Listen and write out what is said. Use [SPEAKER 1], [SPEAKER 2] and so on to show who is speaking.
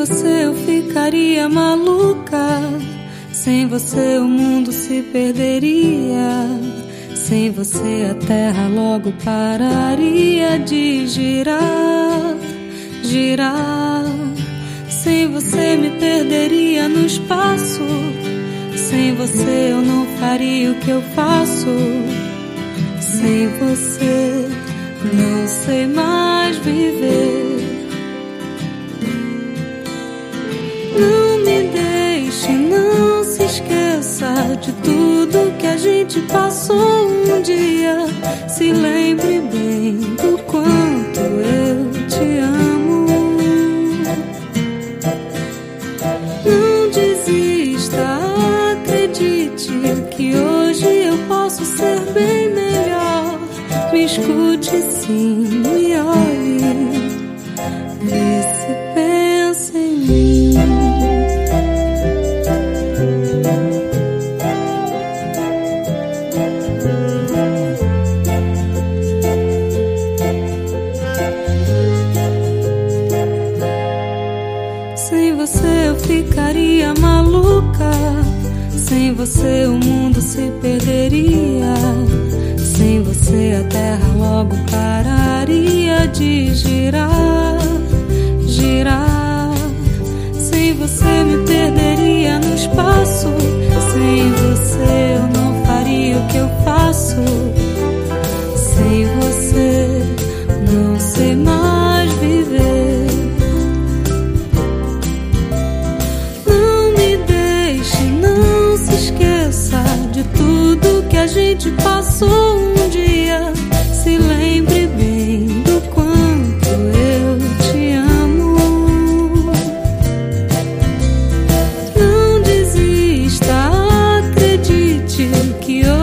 [SPEAKER 1] você eu ficaria maluca. Sem você o mundo se perderia. Sem você a terra logo pararia de girar, girar. Sem você me perderia no espaço. Sem você eu não faria o que eu faço. Sem você não sei mais viver. De tudo que a gente passou um dia. Se lembre bem do quanto eu te amo. Não desista, acredite que hoje eu posso ser bem melhor. Me escute sim, me olhe, Sem você eu ficaria maluca. Sem você o mundo se perderia. Sem você a terra logo pararia de girar, girar. Sem você me de tudo que a gente passou um dia. Se lembre bem do quanto eu te amo. Não desista, acredite que hoje